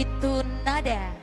itu nada.